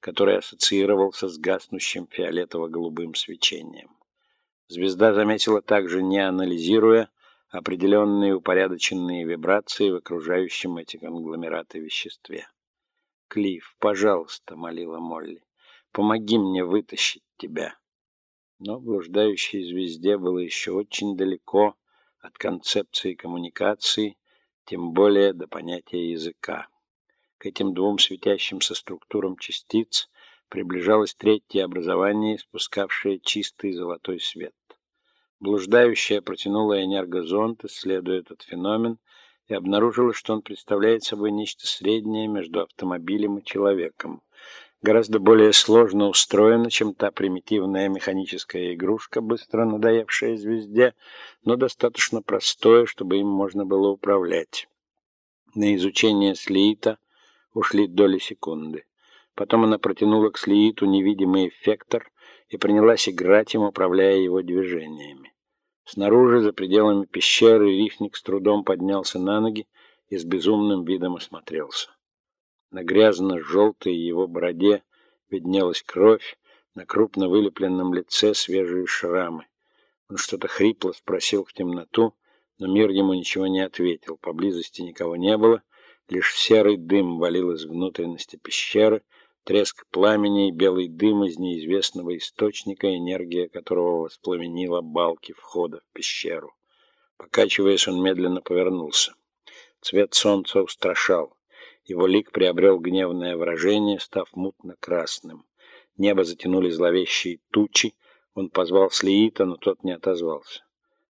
который ассоциировался с гаснущим фиолетово-голубым свечением. Звезда заметила также, не анализируя, определенные упорядоченные вибрации в окружающем эти конгломераты веществе. «Клифф, пожалуйста», — молила Молли, — «помоги мне вытащить тебя». Но блуждающей звезде было еще очень далеко от концепции коммуникации, тем более до понятия языка. К этим двум светящимся структурам частиц приближалось третье образование, спускавшее чистый золотой свет. Блуждающая протянула энергозонд, исследуя этот феномен, и обнаружила, что он представляет собой нечто среднее между автомобилем и человеком. Гораздо более сложно устроена, чем та примитивная механическая игрушка, быстро надоевшая звезде, но достаточно простое, чтобы им можно было управлять. На изучение слиита ушли доли секунды. Потом она протянула к слииту невидимый эффектор и принялась играть им, управляя его движениями. Снаружи, за пределами пещеры, Рифник с трудом поднялся на ноги и с безумным видом осмотрелся. На грязно-желтой его бороде виднелась кровь, на крупно вылепленном лице свежие шрамы. Он что-то хрипло спросил в темноту, но мир ему ничего не ответил. Поблизости никого не было, лишь серый дым валил из внутренности пещеры, треск пламени и белый дым из неизвестного источника, энергия которого воспламенила балки входа в пещеру. Покачиваясь, он медленно повернулся. Цвет солнца устрашал. Его лик приобрел гневное выражение, став мутно-красным. Небо затянули зловещие тучи. Он позвал Слиита, но тот не отозвался.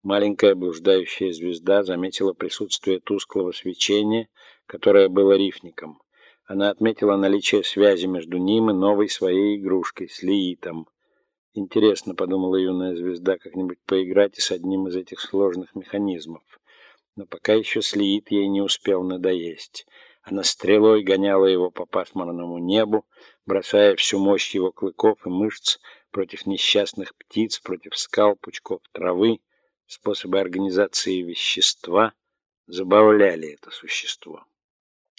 Маленькая блуждающая звезда заметила присутствие тусклого свечения, которое было рифником. Она отметила наличие связи между ним и новой своей игрушкой, с Лиитом. Интересно, подумала юная звезда, как-нибудь поиграть и с одним из этих сложных механизмов. Но пока еще Слиит ей не успел надоесть. Она стрелой гоняла его по пасмурному небу, бросая всю мощь его клыков и мышц против несчастных птиц, против скал, пучков травы. Способы организации вещества забавляли это существо.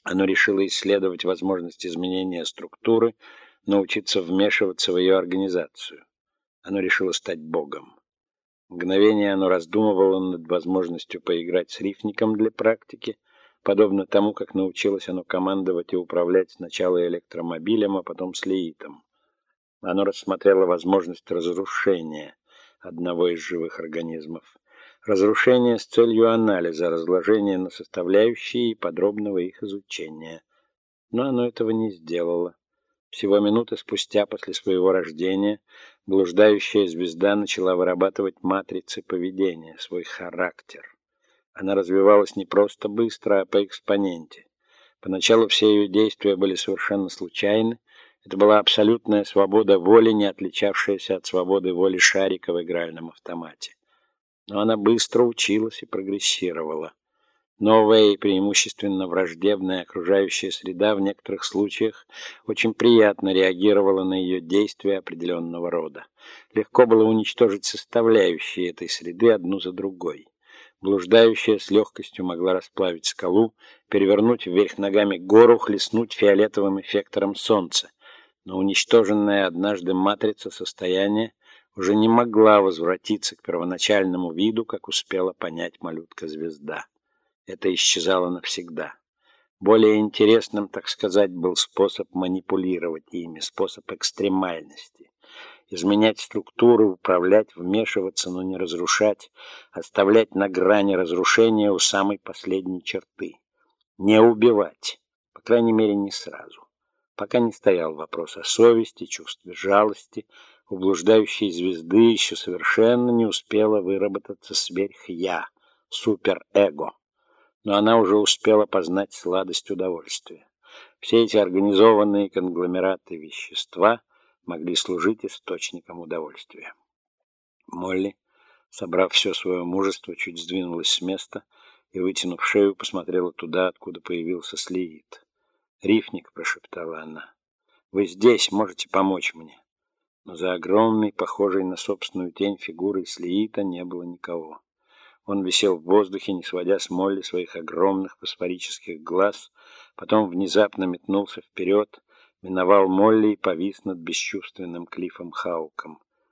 Оно решило исследовать возможность изменения структуры, научиться вмешиваться в ее организацию. Оно решило стать богом. Мгновение оно раздумывало над возможностью поиграть с рифником для практики, подобно тому, как научилось оно командовать и управлять сначала электромобилем, а потом слиитом. Оно рассмотрело возможность разрушения одного из живых организмов. Разрушение с целью анализа, разложения на составляющие и подробного их изучения. Но оно этого не сделало. Всего минуты спустя после своего рождения блуждающая звезда начала вырабатывать матрицы поведения, свой характер. Она развивалась не просто быстро, а по экспоненте. Поначалу все ее действия были совершенно случайны. Это была абсолютная свобода воли, не отличавшаяся от свободы воли шарика в игральном автомате но она быстро училась и прогрессировала. Новая и преимущественно враждебная окружающая среда в некоторых случаях очень приятно реагировала на ее действия определенного рода. Легко было уничтожить составляющие этой среды одну за другой. Блуждающая с легкостью могла расплавить скалу, перевернуть вверх ногами гору, хлестнуть фиолетовым эффектором солнца. Но уничтоженная однажды матрица состояния уже не могла возвратиться к первоначальному виду, как успела понять малютка-звезда. Это исчезало навсегда. Более интересным, так сказать, был способ манипулировать ими, способ экстремальности. Изменять структуру, управлять, вмешиваться, но не разрушать, оставлять на грани разрушения у самой последней черты. Не убивать, по крайней мере, не сразу. Пока не стоял вопрос о совести, чувстве жалости, у блуждающей звезды еще совершенно не успела выработаться сверх-я, суперэго. Но она уже успела познать сладость удовольствия. Все эти организованные конгломераты вещества могли служить источником удовольствия. Молли, собрав все свое мужество, чуть сдвинулась с места и, вытянув шею, посмотрела туда, откуда появился Слиит. «Рифник», — прошептала она, — «вы здесь можете помочь мне?» но за огромной, похожей на собственную тень фигурой Слиита не было никого. Он висел в воздухе, не сводя с Молли своих огромных фосфорических глаз, потом внезапно метнулся вперед, миновал Молли и повис над бесчувственным Клиффом Хауком.